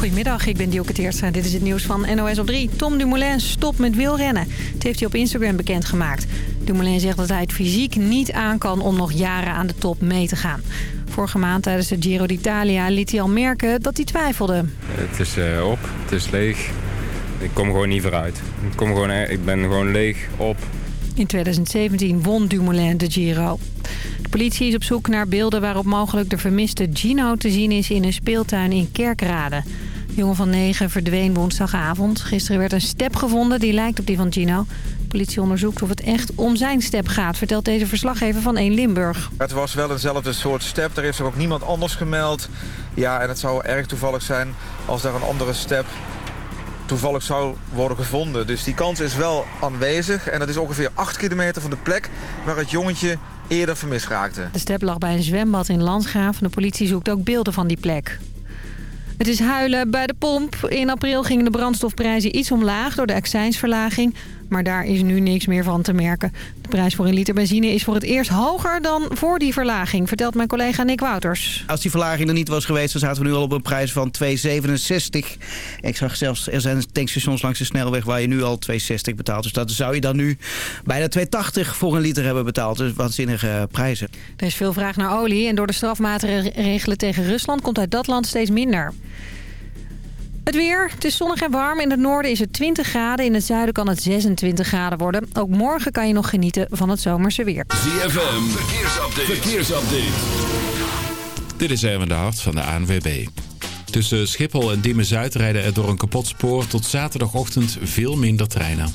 Goedemiddag, ik ben Dielke Teertstra. Dit is het nieuws van NOS op 3. Tom Dumoulin stopt met wielrennen. Dat heeft hij op Instagram bekendgemaakt. Dumoulin zegt dat hij het fysiek niet aan kan om nog jaren aan de top mee te gaan. Vorige maand tijdens de Giro d'Italia liet hij al merken dat hij twijfelde. Het is uh, op, het is leeg. Ik kom gewoon niet vooruit. Ik, kom gewoon, ik ben gewoon leeg, op. In 2017 won Dumoulin de Giro. Politie is op zoek naar beelden waarop mogelijk de vermiste Gino te zien is in een speeltuin in Kerkrade. De jongen van 9 verdween woensdagavond. Gisteren werd een step gevonden die lijkt op die van Gino. De politie onderzoekt of het echt om zijn step gaat, vertelt deze verslaggever van 1 Limburg. Het was wel eenzelfde soort step, er is er ook niemand anders gemeld. Ja, en het zou erg toevallig zijn als er een andere step toevallig zou worden gevonden. Dus die kans is wel aanwezig en dat is ongeveer 8 kilometer van de plek waar het jongetje eerder vermist raakte. De step lag bij een zwembad in Landgraaf. De politie zoekt ook beelden van die plek. Het is huilen bij de pomp. In april gingen de brandstofprijzen iets omlaag door de accijnsverlaging. Maar daar is nu niks meer van te merken. De prijs voor een liter benzine is voor het eerst hoger dan voor die verlaging, vertelt mijn collega Nick Wouters. Als die verlaging er niet was geweest, dan zaten we nu al op een prijs van 2,67. Ik zag zelfs, er zijn tankstations langs de snelweg waar je nu al 2,60 betaalt. Dus dat zou je dan nu bijna 2,80 voor een liter hebben betaald. Dus waanzinnige prijzen. Er is veel vraag naar olie en door de strafmaatregelen tegen Rusland komt uit dat land steeds minder. Het weer. Het is zonnig en warm. In het noorden is het 20 graden. In het zuiden kan het 26 graden worden. Ook morgen kan je nog genieten van het zomerse weer. ZFM. Verkeersupdate. Verkeersupdate. Dit is Erwin de Hart van de ANWB. Tussen Schiphol en Diemen-Zuid rijden er door een kapot spoor... tot zaterdagochtend veel minder treinen.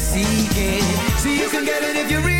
seeking. See, you can get it if you really.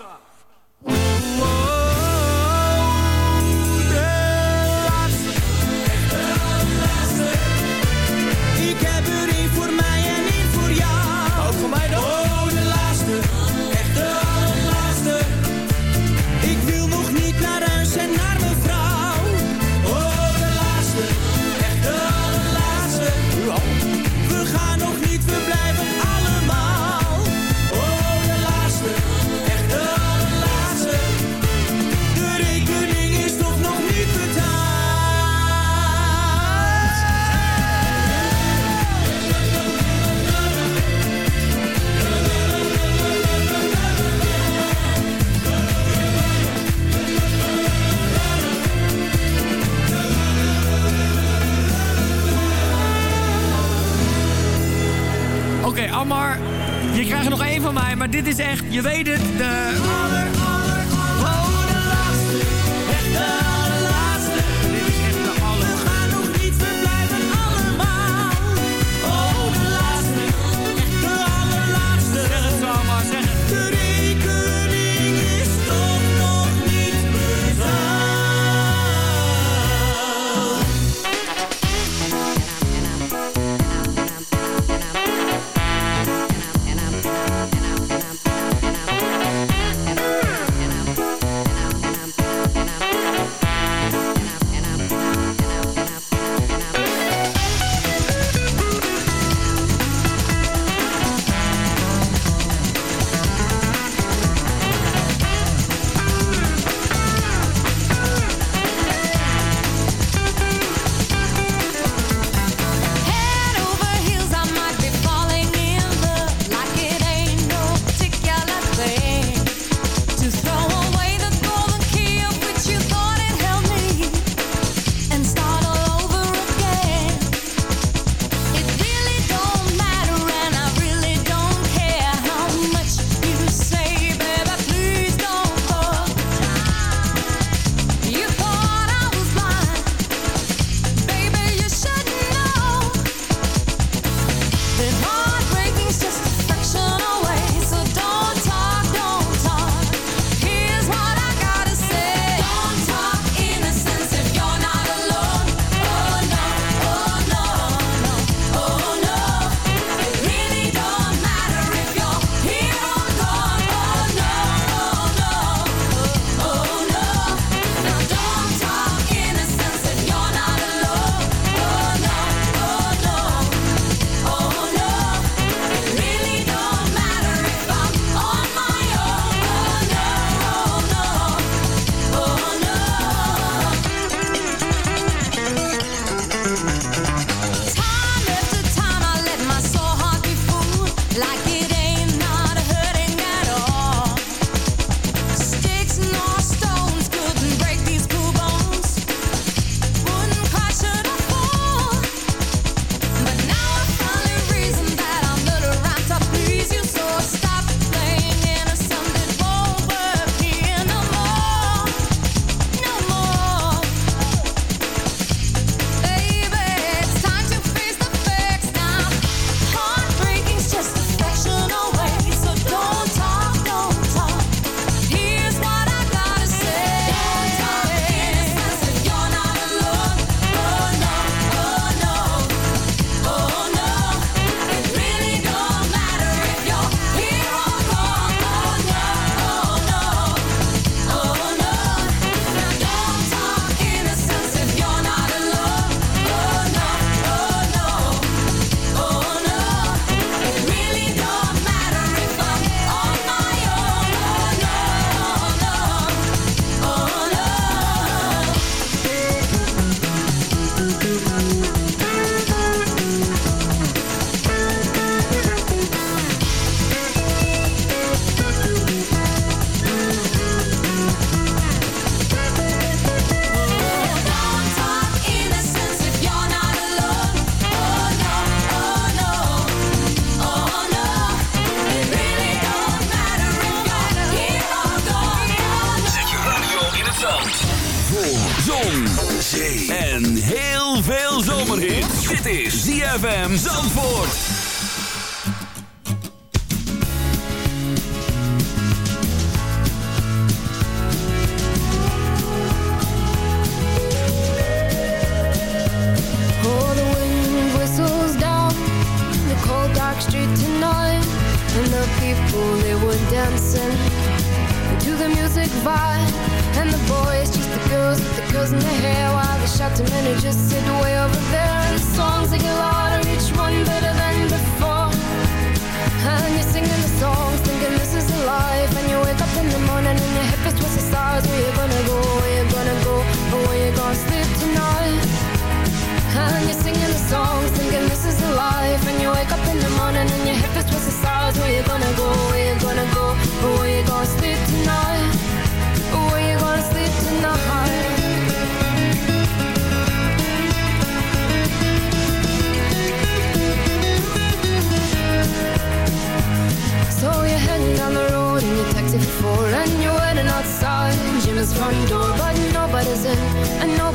krijgen nog één van mij, maar dit is echt, je weet het, de...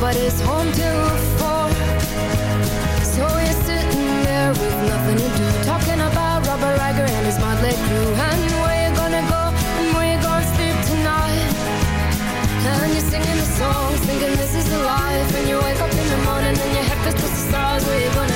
What is home to four. So you're sitting there with nothing to do, talking about Robert Riker and his motley crew, and where you gonna go and where you gonna sleep tonight. And you're singing the songs, thinking this is the life, and you wake up in the morning and your head feels the stars. Where you gonna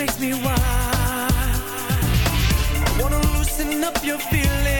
makes me wild. I wanna loosen up your feelings.